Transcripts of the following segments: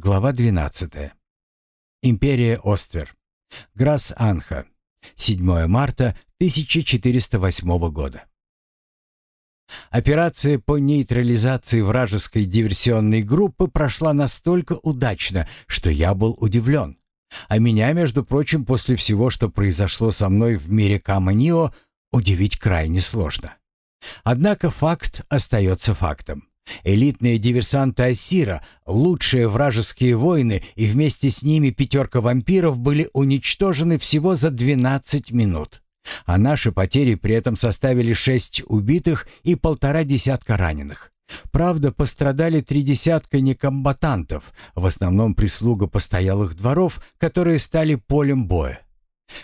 Глава 12. Империя Оствер. Грас-Анха. 7 марта 1408 года. Операция по нейтрализации вражеской диверсионной группы прошла настолько удачно, что я был удивлен. А меня, между прочим, после всего, что произошло со мной в мире Каманио, удивить крайне сложно. Однако факт остается фактом. Элитные диверсанты Ассира, лучшие вражеские воины и вместе с ними пятерка вампиров были уничтожены всего за 12 минут. А наши потери при этом составили шесть убитых и полтора десятка раненых. Правда, пострадали три десятка некомбатантов, в основном прислуга постоялых дворов, которые стали полем боя.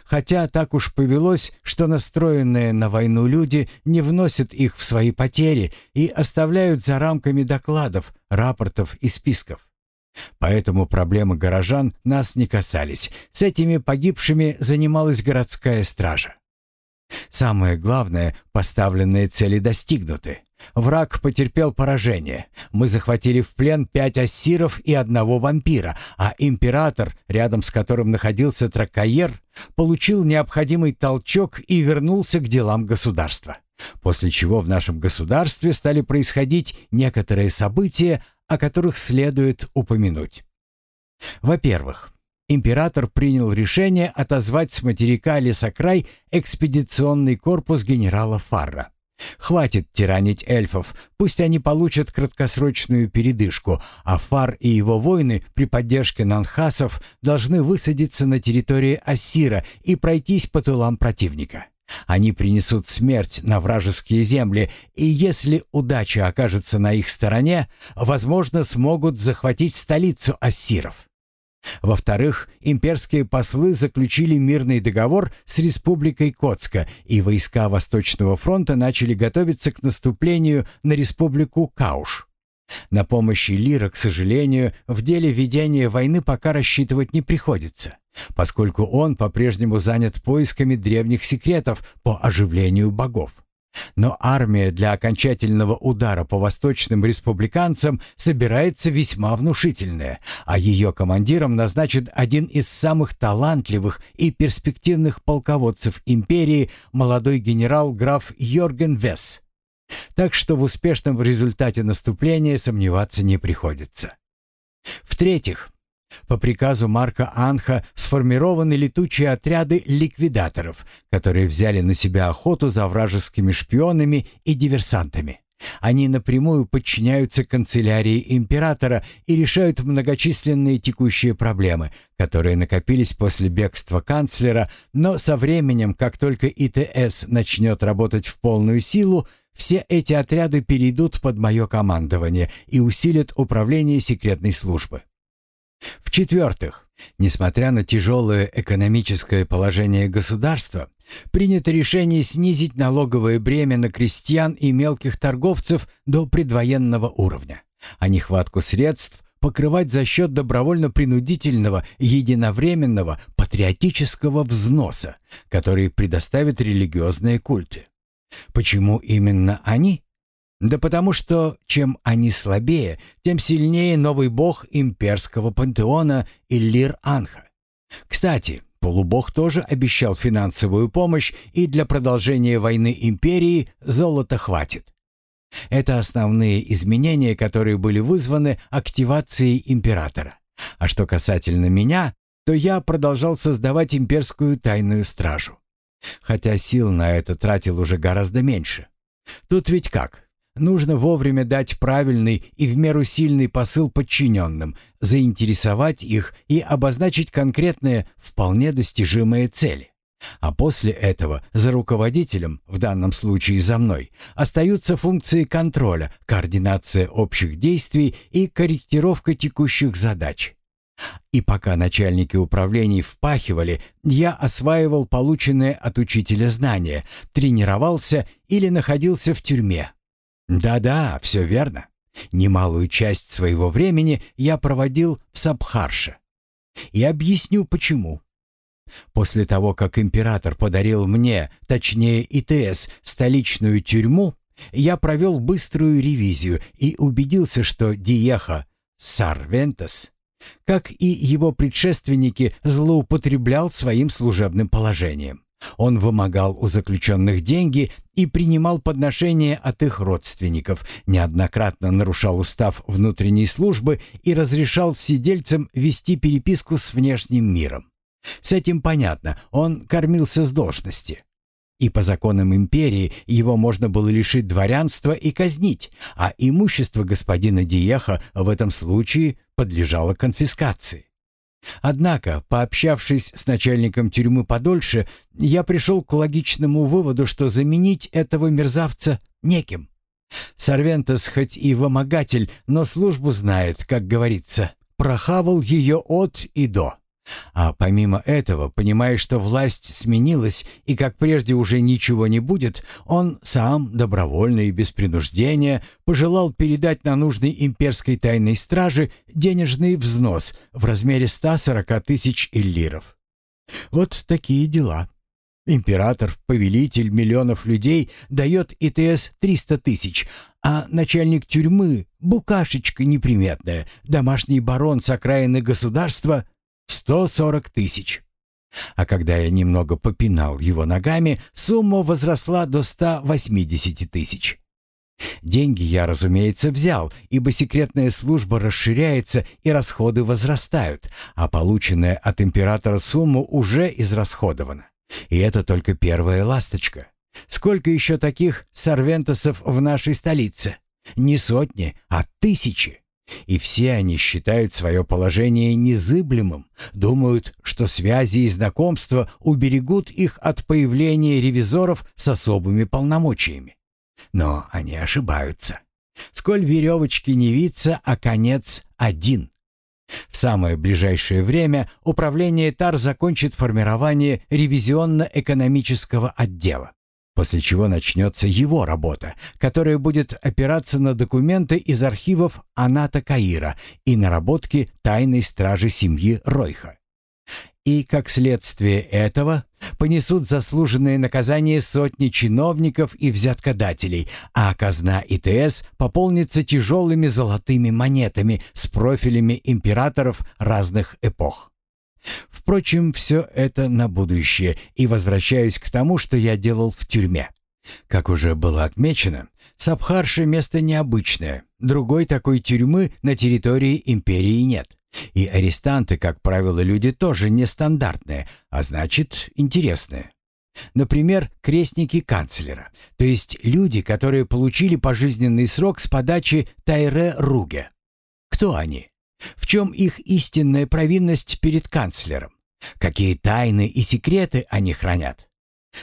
Хотя так уж повелось, что настроенные на войну люди не вносят их в свои потери и оставляют за рамками докладов, рапортов и списков. Поэтому проблемы горожан нас не касались. С этими погибшими занималась городская стража. Самое главное, поставленные цели достигнуты. Враг потерпел поражение. Мы захватили в плен пять ассиров и одного вампира, а император, рядом с которым находился Тракаер, получил необходимый толчок и вернулся к делам государства. После чего в нашем государстве стали происходить некоторые события, о которых следует упомянуть. Во-первых, император принял решение отозвать с материка Лесокрай экспедиционный корпус генерала Фарра. Хватит тиранить эльфов, пусть они получат краткосрочную передышку, а Фар и его воины при поддержке нанхасов должны высадиться на территории Ассира и пройтись по тылам противника. Они принесут смерть на вражеские земли, и если удача окажется на их стороне, возможно, смогут захватить столицу ассиров. Во-вторых, имперские послы заключили мирный договор с Республикой Коцка, и войска Восточного фронта начали готовиться к наступлению на Республику Кауш. На помощь Лира, к сожалению, в деле ведения войны пока рассчитывать не приходится, поскольку он по-прежнему занят поисками древних секретов по оживлению богов. Но армия для окончательного удара по восточным республиканцам собирается весьма внушительная, а ее командиром назначен один из самых талантливых и перспективных полководцев империи, молодой генерал-граф Йорген Весс. Так что в успешном результате наступления сомневаться не приходится. В-третьих, по приказу Марка Анха сформированы летучие отряды ликвидаторов, которые взяли на себя охоту за вражескими шпионами и диверсантами. Они напрямую подчиняются канцелярии императора и решают многочисленные текущие проблемы, которые накопились после бегства канцлера, но со временем, как только ИТС начнет работать в полную силу, все эти отряды перейдут под мое командование и усилят управление секретной службы. В-четвертых, несмотря на тяжелое экономическое положение государства, принято решение снизить налоговое бремя на крестьян и мелких торговцев до предвоенного уровня, а нехватку средств покрывать за счет добровольно-принудительного единовременного патриотического взноса, который предоставят религиозные культы. Почему именно они? Да потому что чем они слабее, тем сильнее новый бог имперского пантеона Иллир-Анха. Кстати, полубог тоже обещал финансовую помощь, и для продолжения войны империи золота хватит. Это основные изменения, которые были вызваны активацией императора. А что касательно меня, то я продолжал создавать имперскую тайную стражу. Хотя сил на это тратил уже гораздо меньше. Тут ведь как? Нужно вовремя дать правильный и в меру сильный посыл подчиненным, заинтересовать их и обозначить конкретные, вполне достижимые цели. А после этого за руководителем, в данном случае за мной, остаются функции контроля, координация общих действий и корректировка текущих задач. И пока начальники управлений впахивали, я осваивал полученные от учителя знания, тренировался или находился в тюрьме, да-да, все верно. Немалую часть своего времени я проводил в Сабхарше. И объясню почему. После того, как император подарил мне, точнее ИТС, столичную тюрьму, я провел быструю ревизию и убедился, что Диеха Сарвентес Как и его предшественники, злоупотреблял своим служебным положением. Он вымогал у заключенных деньги и принимал подношения от их родственников, неоднократно нарушал устав внутренней службы и разрешал сидельцам вести переписку с внешним миром. С этим понятно, он кормился с должности. И по законам империи его можно было лишить дворянства и казнить, а имущество господина Диеха в этом случае подлежало конфискации. Однако, пообщавшись с начальником тюрьмы подольше, я пришел к логичному выводу, что заменить этого мерзавца неким. Сорвентес хоть и вымогатель, но службу знает, как говорится, прохавал ее от и до. А помимо этого, понимая, что власть сменилась и как прежде уже ничего не будет, он сам, добровольно и без принуждения, пожелал передать на нужный имперской тайной страже денежный взнос в размере 140 тысяч иллиров. Вот такие дела. Император, повелитель миллионов людей, дает ИТС 300 тысяч, а начальник тюрьмы, букашечка неприметная, домашний барон с окраины государства — 140 тысяч. А когда я немного попинал его ногами, сумма возросла до 180 тысяч. Деньги я, разумеется, взял, ибо секретная служба расширяется и расходы возрастают, а полученная от императора сумма уже израсходована. И это только первая ласточка. Сколько еще таких сорвентосов в нашей столице? Не сотни, а тысячи. И все они считают свое положение незыблемым, думают, что связи и знакомства уберегут их от появления ревизоров с особыми полномочиями. Но они ошибаются. Сколь веревочки не виться, а конец один. В самое ближайшее время управление ТАР закончит формирование ревизионно-экономического отдела после чего начнется его работа, которая будет опираться на документы из архивов Аната Каира и наработки тайной стражи семьи Ройха. И, как следствие этого, понесут заслуженное наказание сотни чиновников и взяткодателей, а казна ИТС пополнится тяжелыми золотыми монетами с профилями императоров разных эпох. Впрочем, все это на будущее, и возвращаюсь к тому, что я делал в тюрьме. Как уже было отмечено, Сабхарша — место необычное. Другой такой тюрьмы на территории империи нет. И арестанты, как правило, люди тоже нестандартные, а значит, интересные. Например, крестники канцлера, то есть люди, которые получили пожизненный срок с подачи Тайре Руге. Кто они? В чем их истинная провинность перед канцлером? Какие тайны и секреты они хранят?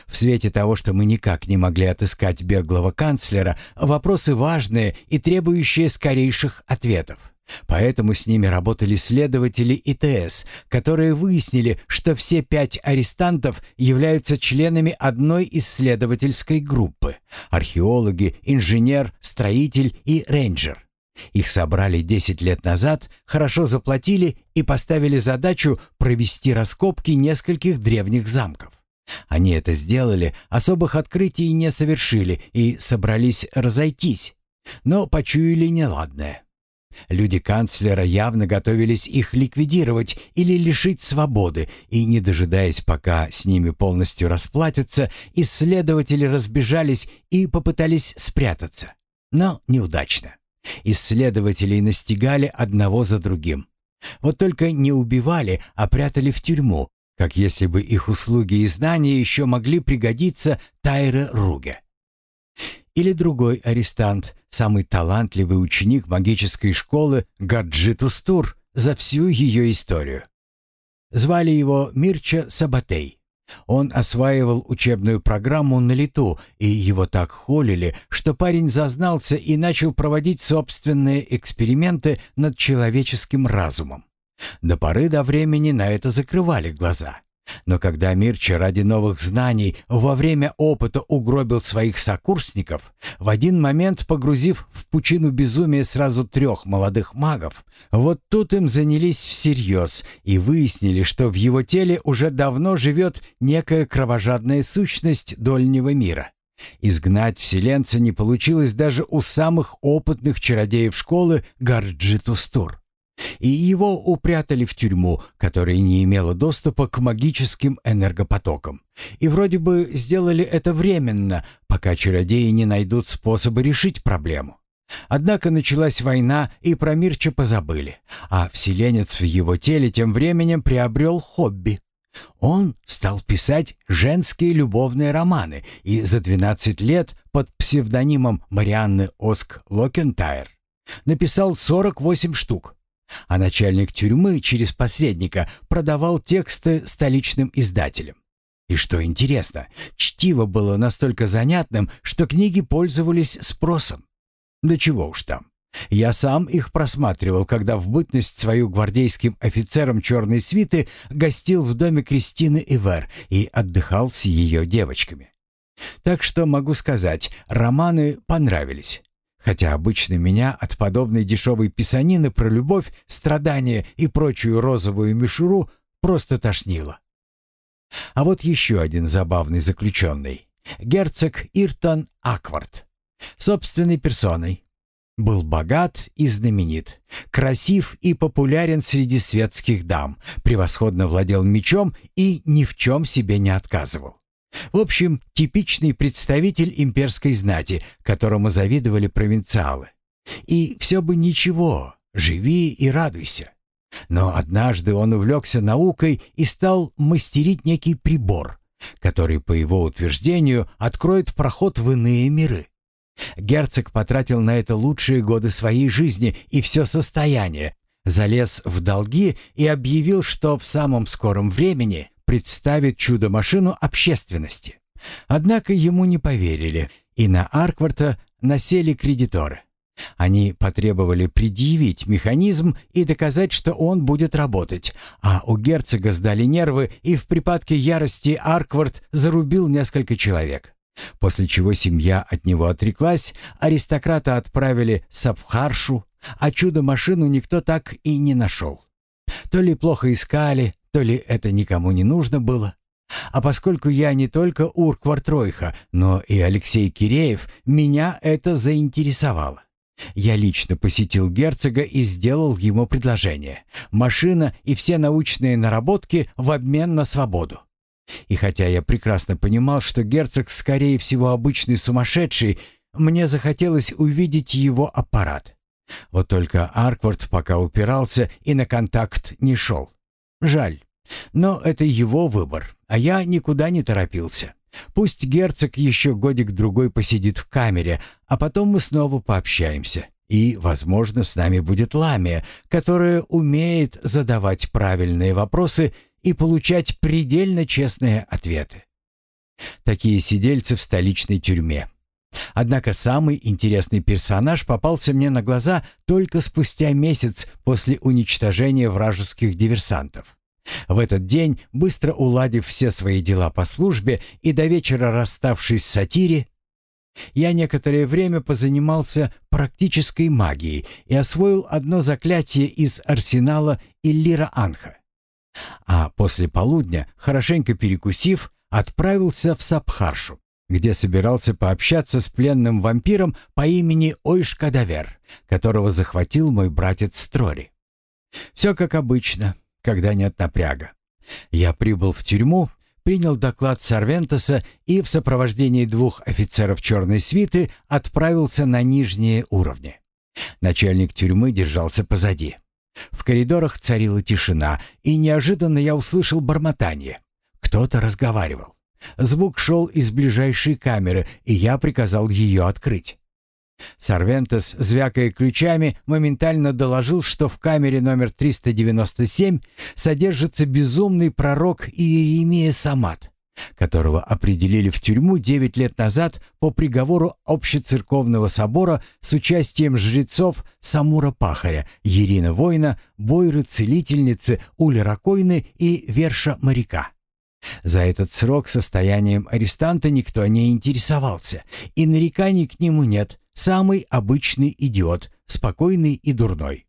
В свете того, что мы никак не могли отыскать беглого канцлера, вопросы важные и требующие скорейших ответов. Поэтому с ними работали следователи ИТС, которые выяснили, что все пять арестантов являются членами одной исследовательской группы – археологи, инженер, строитель и рейнджер. Их собрали 10 лет назад, хорошо заплатили и поставили задачу провести раскопки нескольких древних замков. Они это сделали, особых открытий не совершили и собрались разойтись, но почуяли неладное. Люди канцлера явно готовились их ликвидировать или лишить свободы, и, не дожидаясь, пока с ними полностью расплатятся, исследователи разбежались и попытались спрятаться. Но неудачно. Исследователей настигали одного за другим. Вот только не убивали, а прятали в тюрьму, как если бы их услуги и знания еще могли пригодиться Тайре Руге. Или другой арестант, самый талантливый ученик магической школы Гаджитустур за всю ее историю. Звали его Мирча Сабатей. Он осваивал учебную программу на лету, и его так холили, что парень зазнался и начал проводить собственные эксперименты над человеческим разумом. До поры до времени на это закрывали глаза. Но когда Мирча ради новых знаний во время опыта угробил своих сокурсников, в один момент погрузив в пучину безумия сразу трех молодых магов, вот тут им занялись всерьез и выяснили, что в его теле уже давно живет некая кровожадная сущность дольнего мира. Изгнать вселенца не получилось даже у самых опытных чародеев школы Гарджитустур. И его упрятали в тюрьму, которая не имела доступа к магическим энергопотокам. И вроде бы сделали это временно, пока чародеи не найдут способы решить проблему. Однако началась война, и про Мирча позабыли, а вселенец в его теле тем временем приобрел хобби. Он стал писать женские любовные романы и за 12 лет под псевдонимом Марианны Оск Локентайр написал 48 штук, а начальник тюрьмы через посредника продавал тексты столичным издателям. И что интересно, чтиво было настолько занятным, что книги пользовались спросом. Да чего уж там. Я сам их просматривал, когда в бытность свою гвардейским офицером черной свиты гостил в доме Кристины Ивер и отдыхал с ее девочками. Так что могу сказать, романы понравились. Хотя обычно меня от подобной дешевой писанины про любовь, страдания и прочую розовую мишуру просто тошнило. А вот еще один забавный заключенный. Герцог Иртон Аквард. Собственной персоной. Был богат и знаменит, красив и популярен среди светских дам, превосходно владел мечом и ни в чем себе не отказывал. В общем, типичный представитель имперской знати, которому завидовали провинциалы. И все бы ничего, живи и радуйся. Но однажды он увлекся наукой и стал мастерить некий прибор, который, по его утверждению, откроет проход в иные миры. Герцог потратил на это лучшие годы своей жизни и все состояние, залез в долги и объявил, что в самом скором времени представит чудо-машину общественности. Однако ему не поверили, и на Аркварта насели кредиторы. Они потребовали предъявить механизм и доказать, что он будет работать, а у герцога сдали нервы, и в припадке ярости Арквард зарубил несколько человек. После чего семья от него отреклась, аристократа отправили с Абхаршу, а чудо-машину никто так и не нашел. То ли плохо искали, то ли это никому не нужно было. А поскольку я не только Урквартройха, но и Алексей Киреев, меня это заинтересовало. Я лично посетил герцога и сделал ему предложение. Машина и все научные наработки в обмен на свободу. И хотя я прекрасно понимал, что герцог, скорее всего, обычный сумасшедший, мне захотелось увидеть его аппарат. Вот только Арквард пока упирался и на контакт не шел. Жаль. Но это его выбор, а я никуда не торопился. Пусть герцог еще годик-другой посидит в камере, а потом мы снова пообщаемся. И, возможно, с нами будет Ламия, которая умеет задавать правильные вопросы и получать предельно честные ответы. Такие сидельцы в столичной тюрьме. Однако самый интересный персонаж попался мне на глаза только спустя месяц после уничтожения вражеских диверсантов. В этот день, быстро уладив все свои дела по службе и до вечера расставшись с сатире, я некоторое время позанимался практической магией и освоил одно заклятие из арсенала Иллира Анха. А после полудня, хорошенько перекусив, отправился в Сабхаршу, где собирался пообщаться с пленным вампиром по имени Ойшкадавер, которого захватил мой братец Трори. Все как обычно, когда нет напряга. Я прибыл в тюрьму, принял доклад Сарвентоса и в сопровождении двух офицеров черной свиты отправился на нижние уровни. Начальник тюрьмы держался позади. В коридорах царила тишина, и неожиданно я услышал бормотание. Кто-то разговаривал. Звук шел из ближайшей камеры, и я приказал ее открыть. Сарвентес, звякая ключами, моментально доложил, что в камере номер 397 содержится безумный пророк Иеремия Самат которого определили в тюрьму 9 лет назад по приговору Общецерковного собора с участием жрецов Самура Пахаря, Ирина Воина, Бойры Целительницы, Ули Ракойны и Верша Моряка. За этот срок состоянием арестанта никто не интересовался, и нареканий к нему нет. Самый обычный идиот, спокойный и дурной.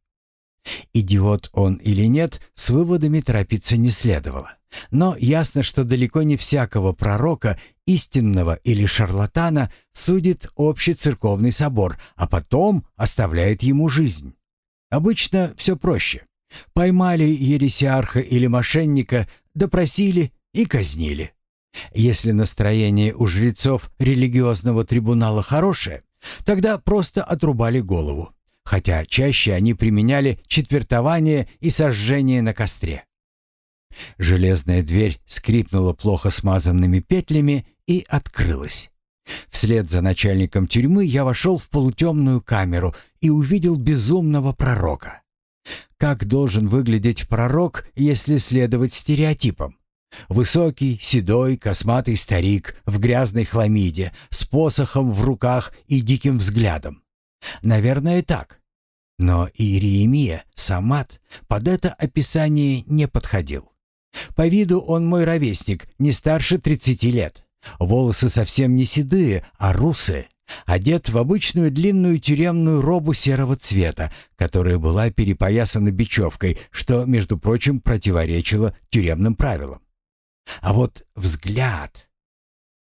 Идиот он или нет, с выводами торопиться не следовало. Но ясно, что далеко не всякого пророка, истинного или шарлатана, судит общий церковный собор, а потом оставляет ему жизнь. Обычно все проще. Поймали ересиарха или мошенника, допросили и казнили. Если настроение у жрецов религиозного трибунала хорошее, тогда просто отрубали голову, хотя чаще они применяли четвертование и сожжение на костре. Железная дверь скрипнула плохо смазанными петлями и открылась. Вслед за начальником тюрьмы я вошел в полутемную камеру и увидел безумного пророка. Как должен выглядеть пророк, если следовать стереотипам? Высокий, седой, косматый старик в грязной хламиде, с посохом в руках и диким взглядом. Наверное, так. Но Иеремия, Самат, под это описание не подходил. По виду он мой ровесник, не старше 30 лет. Волосы совсем не седые, а русые. Одет в обычную длинную тюремную робу серого цвета, которая была перепоясана бечевкой, что, между прочим, противоречило тюремным правилам. А вот взгляд...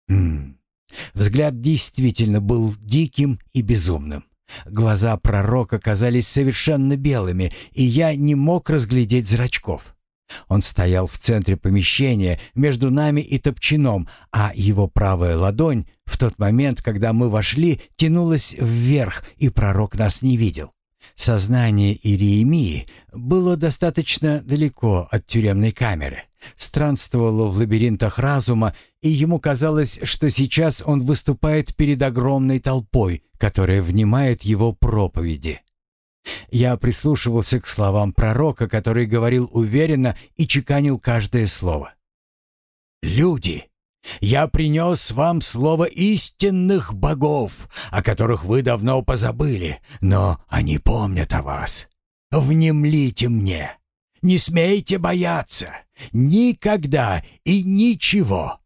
М -м, взгляд действительно был диким и безумным. Глаза пророка казались совершенно белыми, и я не мог разглядеть зрачков. Он стоял в центре помещения между нами и топчаном, а его правая ладонь в тот момент, когда мы вошли, тянулась вверх, и пророк нас не видел. Сознание Иеремии было достаточно далеко от тюремной камеры, странствовало в лабиринтах разума, и ему казалось, что сейчас он выступает перед огромной толпой, которая внимает его проповеди. Я прислушивался к словам пророка, который говорил уверенно и чеканил каждое слово. «Люди, я принес вам слово истинных богов, о которых вы давно позабыли, но они помнят о вас. Внемлите мне, не смейте бояться, никогда и ничего.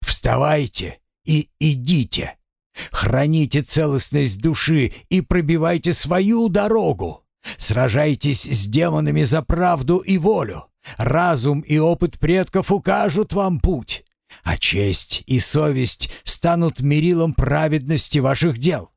Вставайте и идите». Храните целостность души и пробивайте свою дорогу. Сражайтесь с демонами за правду и волю. Разум и опыт предков укажут вам путь, а честь и совесть станут мерилом праведности ваших дел.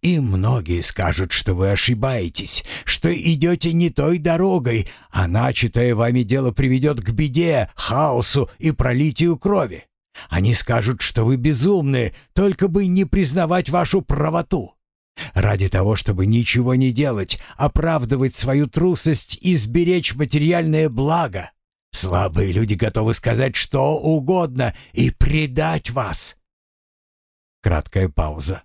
И многие скажут, что вы ошибаетесь, что идете не той дорогой, а начатое вами дело приведет к беде, хаосу и пролитию крови. Они скажут, что вы безумны, только бы не признавать вашу правоту. Ради того, чтобы ничего не делать, оправдывать свою трусость и сберечь материальное благо. Слабые люди готовы сказать что угодно и предать вас. Краткая пауза.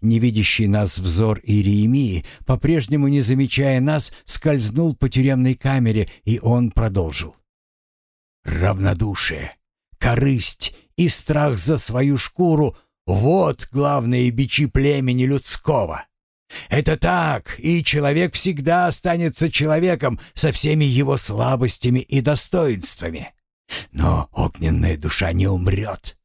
Невидящий нас взор Иеремии, по-прежнему не замечая нас, скользнул по тюремной камере, и он продолжил. «Равнодушие, корысть и страх за свою шкуру — вот главные бичи племени людского. Это так, и человек всегда останется человеком со всеми его слабостями и достоинствами. Но огненная душа не умрет.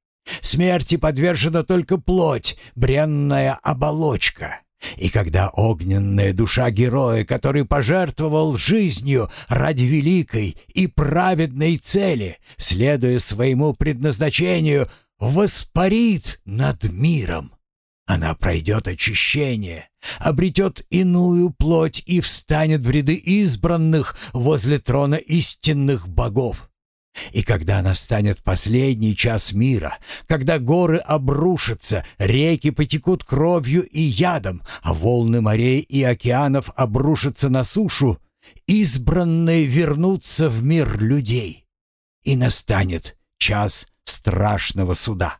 Смерти подвержена только плоть, бренная оболочка. И когда огненная душа героя, который пожертвовал жизнью ради великой и праведной цели, следуя своему предназначению, воспарит над миром, она пройдет очищение, обретет иную плоть и встанет в ряды избранных возле трона истинных богов. И когда настанет последний час мира, когда горы обрушатся, реки потекут кровью и ядом, а волны морей и океанов обрушатся на сушу, избранные вернутся в мир людей. И настанет час страшного суда,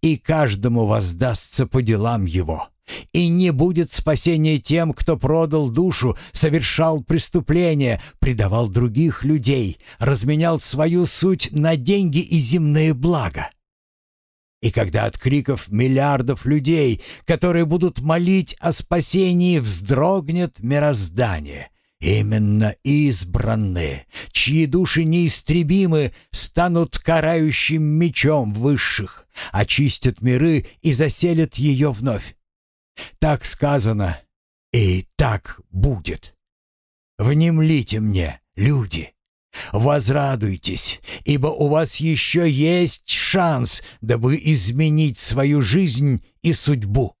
и каждому воздастся по делам его. И не будет спасения тем, кто продал душу, совершал преступления, предавал других людей, разменял свою суть на деньги и земные блага. И когда от криков миллиардов людей, которые будут молить о спасении, вздрогнет мироздание, именно избранные, чьи души неистребимы, станут карающим мечом высших, очистят миры и заселят ее вновь. Так сказано, и так будет. Внемлите мне, люди. Возрадуйтесь, ибо у вас еще есть шанс, дабы изменить свою жизнь и судьбу.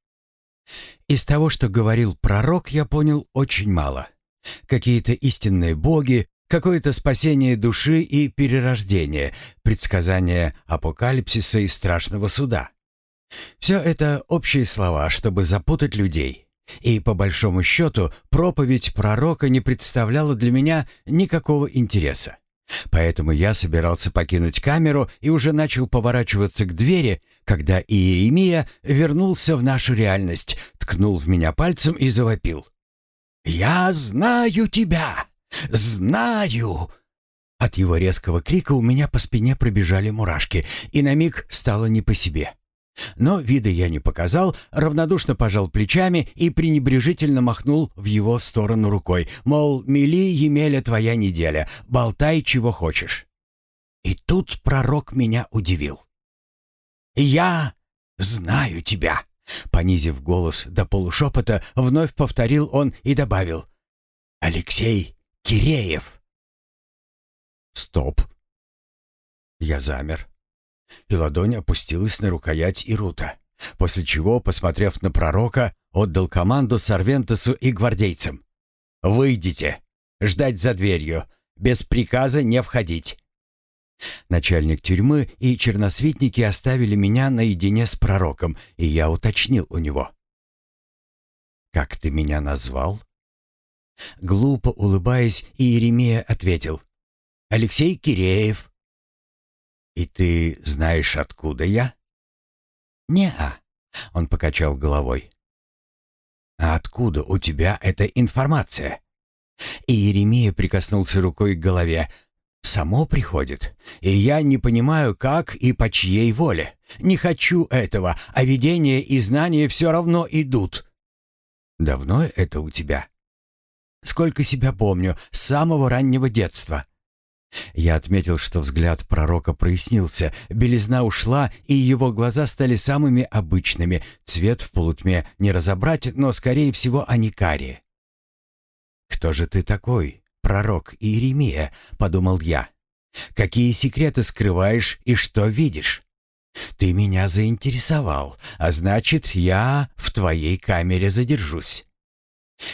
Из того, что говорил пророк, я понял очень мало. Какие-то истинные боги, какое-то спасение души и перерождение, предсказание апокалипсиса и страшного суда. Все это общие слова, чтобы запутать людей. И по большому счету проповедь пророка не представляла для меня никакого интереса. Поэтому я собирался покинуть камеру и уже начал поворачиваться к двери, когда Иеремия вернулся в нашу реальность, ткнул в меня пальцем и завопил. «Я знаю тебя! Знаю!» От его резкого крика у меня по спине пробежали мурашки, и на миг стало не по себе. Но вида я не показал, равнодушно пожал плечами и пренебрежительно махнул в его сторону рукой, мол, мели, Емеля, твоя неделя, болтай, чего хочешь. И тут пророк меня удивил. «Я знаю тебя!» Понизив голос до полушепота, вновь повторил он и добавил. «Алексей Киреев!» «Стоп!» Я замер и ладонь опустилась на рукоять Ирута, после чего, посмотрев на пророка, отдал команду Сарвентесу и гвардейцам. «Выйдите! Ждать за дверью! Без приказа не входить!» Начальник тюрьмы и черносвитники оставили меня наедине с пророком, и я уточнил у него. «Как ты меня назвал?» Глупо улыбаясь, Иеремия ответил. «Алексей Киреев». «И ты знаешь, откуда я?» «Не-а», — он покачал головой. «А откуда у тебя эта информация?» И Еремия прикоснулся рукой к голове. «Само приходит, и я не понимаю, как и по чьей воле. Не хочу этого, а видение и знания все равно идут». «Давно это у тебя?» «Сколько себя помню, с самого раннего детства». Я отметил, что взгляд пророка прояснился, белизна ушла, и его глаза стали самыми обычными, цвет в полутьме не разобрать, но, скорее всего, они карие. «Кто же ты такой, пророк Иеремия?» — подумал я. «Какие секреты скрываешь и что видишь? Ты меня заинтересовал, а значит, я в твоей камере задержусь».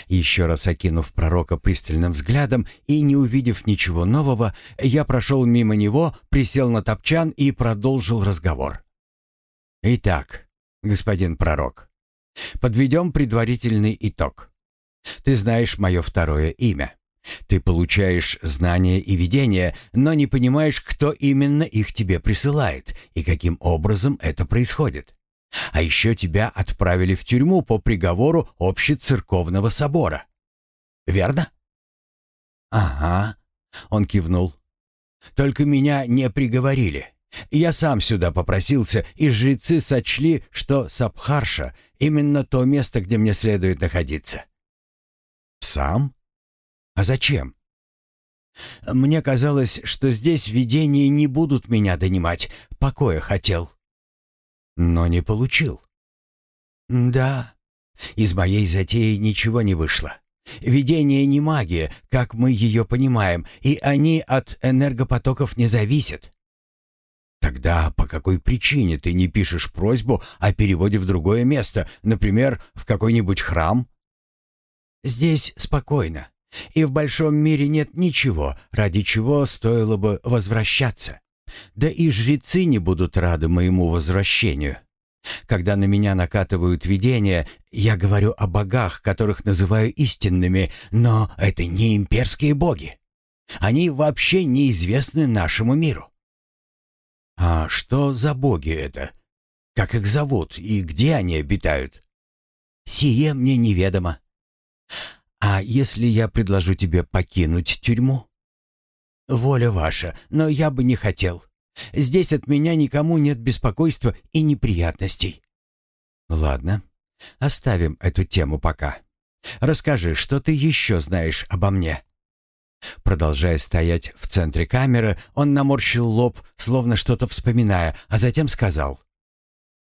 Еще раз окинув пророка пристальным взглядом и не увидев ничего нового, я прошел мимо него, присел на топчан и продолжил разговор. «Итак, господин пророк, подведем предварительный итог. Ты знаешь мое второе имя. Ты получаешь знания и видения, но не понимаешь, кто именно их тебе присылает и каким образом это происходит. А еще тебя отправили в тюрьму по приговору общецерковного собора. Верно? Ага, он кивнул. Только меня не приговорили. Я сам сюда попросился, и жрецы сочли, что Сабхарша — именно то место, где мне следует находиться. Сам? А зачем? Мне казалось, что здесь видения не будут меня донимать. Покоя хотел но не получил. Да, из моей затеи ничего не вышло. Видение не магия, как мы ее понимаем, и они от энергопотоков не зависят. Тогда по какой причине ты не пишешь просьбу о переводе в другое место, например, в какой-нибудь храм? Здесь спокойно, и в большом мире нет ничего, ради чего стоило бы возвращаться. Да и жрецы не будут рады моему возвращению. Когда на меня накатывают видения, я говорю о богах, которых называю истинными, но это не имперские боги. Они вообще неизвестны нашему миру. А что за боги это? Как их зовут и где они обитают? Сие мне неведомо. А если я предложу тебе покинуть тюрьму? «Воля ваша, но я бы не хотел. Здесь от меня никому нет беспокойства и неприятностей». «Ладно, оставим эту тему пока. Расскажи, что ты еще знаешь обо мне?» Продолжая стоять в центре камеры, он наморщил лоб, словно что-то вспоминая, а затем сказал.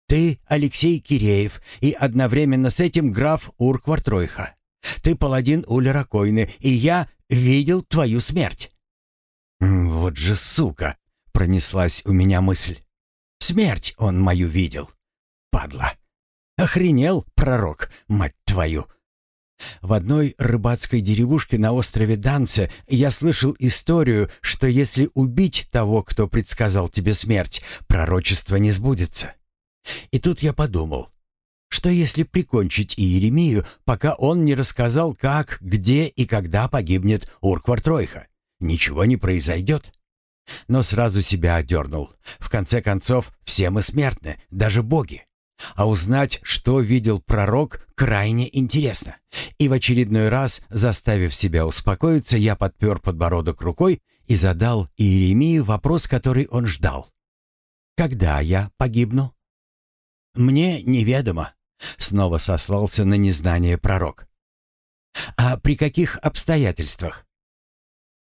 «Ты Алексей Киреев и одновременно с этим граф Урквартройха. Ты паладин Улера и я видел твою смерть. «Вот же сука!» — пронеслась у меня мысль. «Смерть он мою видел. Падла! Охренел, пророк, мать твою!» В одной рыбацкой деревушке на острове Данце я слышал историю, что если убить того, кто предсказал тебе смерть, пророчество не сбудется. И тут я подумал, что если прикончить Иеремию, пока он не рассказал, как, где и когда погибнет Урквартройха? Ничего не произойдет. Но сразу себя одернул. В конце концов, все мы смертны, даже боги. А узнать, что видел пророк, крайне интересно. И в очередной раз, заставив себя успокоиться, я подпер подбородок рукой и задал Иеремии вопрос, который он ждал. «Когда я погибну?» «Мне неведомо», — снова сослался на незнание пророк. «А при каких обстоятельствах?»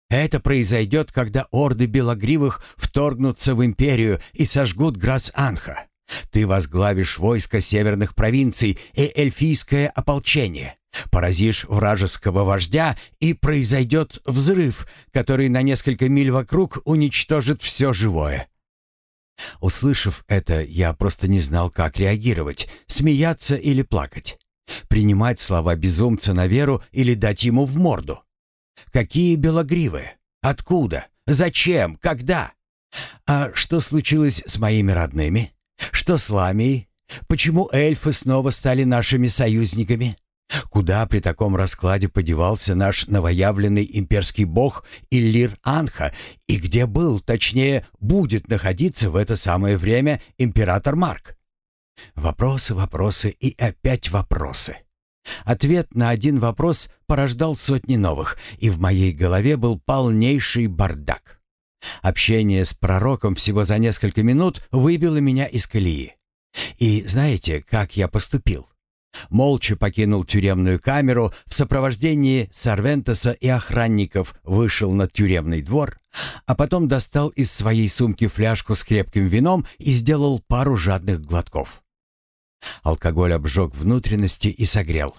«Это произойдет, когда орды белогривых вторгнутся в империю и сожгут Грас-Анха. Ты возглавишь войско северных провинций и эльфийское ополчение, поразишь вражеского вождя, и произойдет взрыв, который на несколько миль вокруг уничтожит все живое. Услышав это, я просто не знал, как реагировать, смеяться или плакать. Принимать слова безумца на веру или дать ему в морду. Какие белогривые? Откуда? Зачем? Когда? А что случилось с моими родными? Что с Ламией? Почему эльфы снова стали нашими союзниками? Куда при таком раскладе подевался наш новоявленный имперский бог Иллир Анха и где был, точнее, будет находиться в это самое время император Марк? Вопросы, вопросы и опять вопросы. Ответ на один вопрос порождал сотни новых, и в моей голове был полнейший бардак. Общение с пророком всего за несколько минут выбило меня из колеи. И знаете, как я поступил? Молча покинул тюремную камеру, в сопровождении Сарвентеса и охранников вышел на тюремный двор, а потом достал из своей сумки фляжку с крепким вином и сделал пару жадных глотков. Алкоголь обжег внутренности и согрел.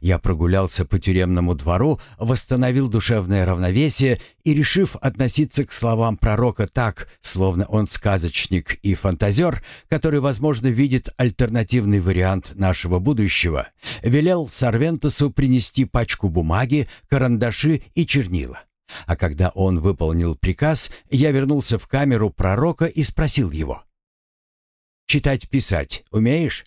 Я прогулялся по тюремному двору, восстановил душевное равновесие и, решив относиться к словам пророка так, словно он сказочник и фантазер, который, возможно, видит альтернативный вариант нашего будущего, велел Сарвентусу принести пачку бумаги, карандаши и чернила. А когда он выполнил приказ, я вернулся в камеру пророка и спросил его. «Читать-писать умеешь?»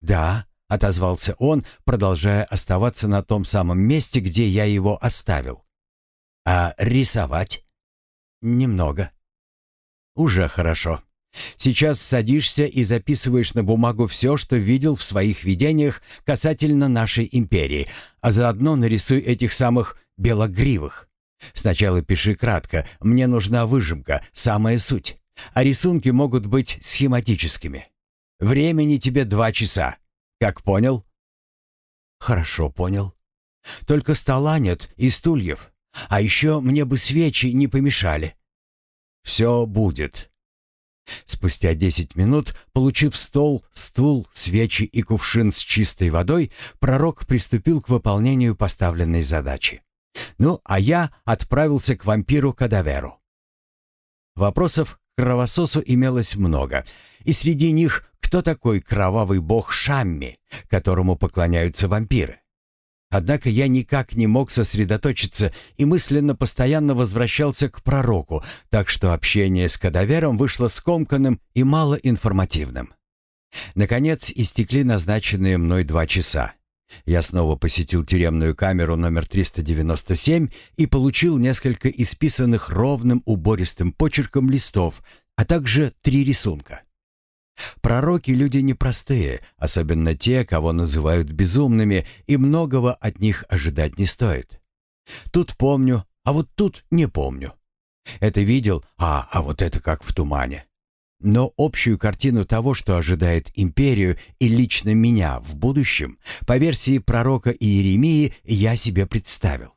«Да», отозвался он, продолжая оставаться на том самом месте, где я его оставил. А рисовать? Немного. Уже хорошо. Сейчас садишься и записываешь на бумагу все, что видел в своих видениях касательно нашей империи, а заодно нарисуй этих самых белогривых. Сначала пиши кратко, мне нужна выжимка, самая суть. А рисунки могут быть схематическими. Времени тебе два часа. Как понял? Хорошо понял. Только стола нет и стульев. А еще мне бы свечи не помешали. Все будет. Спустя десять минут, получив стол, стул, свечи и кувшин с чистой водой, пророк приступил к выполнению поставленной задачи. Ну, а я отправился к вампиру Кадаверу. Вопросов к кровососу имелось много, и среди них кто такой кровавый бог Шамми, которому поклоняются вампиры. Однако я никак не мог сосредоточиться и мысленно постоянно возвращался к пророку, так что общение с кадавером вышло скомканным и малоинформативным. Наконец истекли назначенные мной два часа. Я снова посетил тюремную камеру номер 397 и получил несколько исписанных ровным убористым почерком листов, а также три рисунка. Пророки — люди непростые, особенно те, кого называют безумными, и многого от них ожидать не стоит. Тут помню, а вот тут не помню. Это видел, а, а вот это как в тумане. Но общую картину того, что ожидает империю и лично меня в будущем, по версии пророка Иеремии, я себе представил.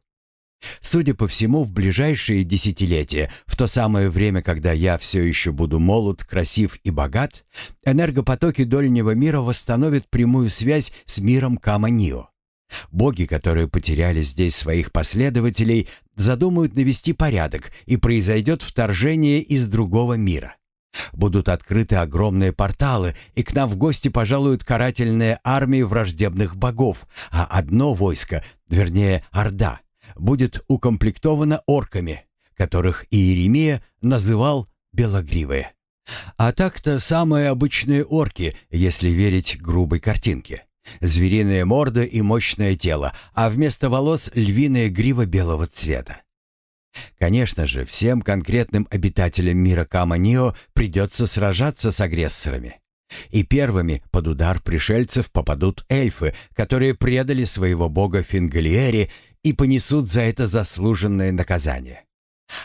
Судя по всему, в ближайшие десятилетия, в то самое время, когда я все еще буду молод, красив и богат, энергопотоки дольнего мира восстановят прямую связь с миром Каманио. Боги, которые потеряли здесь своих последователей, задумают навести порядок, и произойдет вторжение из другого мира. Будут открыты огромные порталы, и к нам в гости пожалуют карательные армии враждебных богов, а одно войско, вернее, Орда, будет укомплектовано орками, которых Иеремия называл «белогривые». А так-то самые обычные орки, если верить грубой картинке. Звериная морда и мощное тело, а вместо волос львиная грива белого цвета. Конечно же, всем конкретным обитателям мира Каманио придется сражаться с агрессорами. И первыми под удар пришельцев попадут эльфы, которые предали своего бога Фингалиери и понесут за это заслуженное наказание.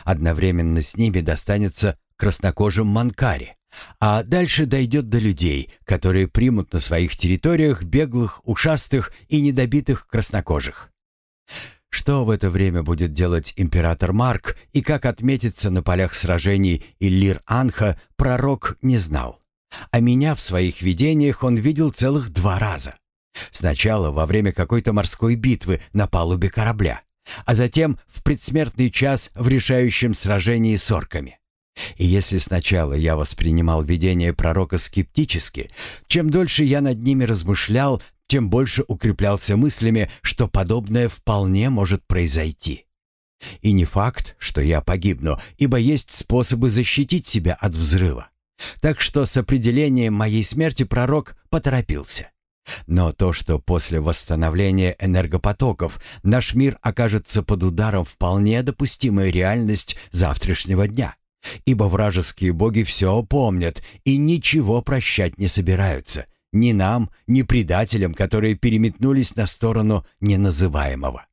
Одновременно с ними достанется краснокожим Манкари, а дальше дойдет до людей, которые примут на своих территориях беглых, ушастых и недобитых краснокожих. Что в это время будет делать император Марк и как отметится на полях сражений Иллир-Анха, пророк не знал. А меня в своих видениях он видел целых два раза. Сначала во время какой-то морской битвы на палубе корабля, а затем в предсмертный час в решающем сражении с орками. И если сначала я воспринимал видение пророка скептически, чем дольше я над ними размышлял, тем больше укреплялся мыслями, что подобное вполне может произойти. И не факт, что я погибну, ибо есть способы защитить себя от взрыва. Так что с определением моей смерти пророк поторопился. Но то, что после восстановления энергопотоков наш мир окажется под ударом, вполне допустимая реальность завтрашнего дня. Ибо вражеские боги все помнят и ничего прощать не собираются, ни нам, ни предателям, которые переметнулись на сторону неназываемого.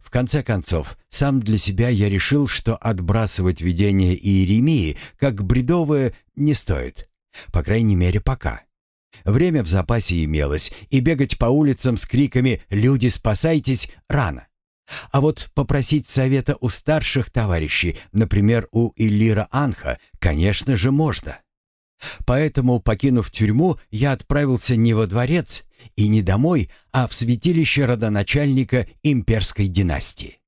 В конце концов, сам для себя я решил, что отбрасывать видение Иеремии как бредовое не стоит. По крайней мере, пока. Время в запасе имелось, и бегать по улицам с криками «Люди, спасайтесь!» рано. А вот попросить совета у старших товарищей, например, у Иллира Анха, конечно же, можно. Поэтому, покинув тюрьму, я отправился не во дворец и не домой, а в святилище родоначальника имперской династии.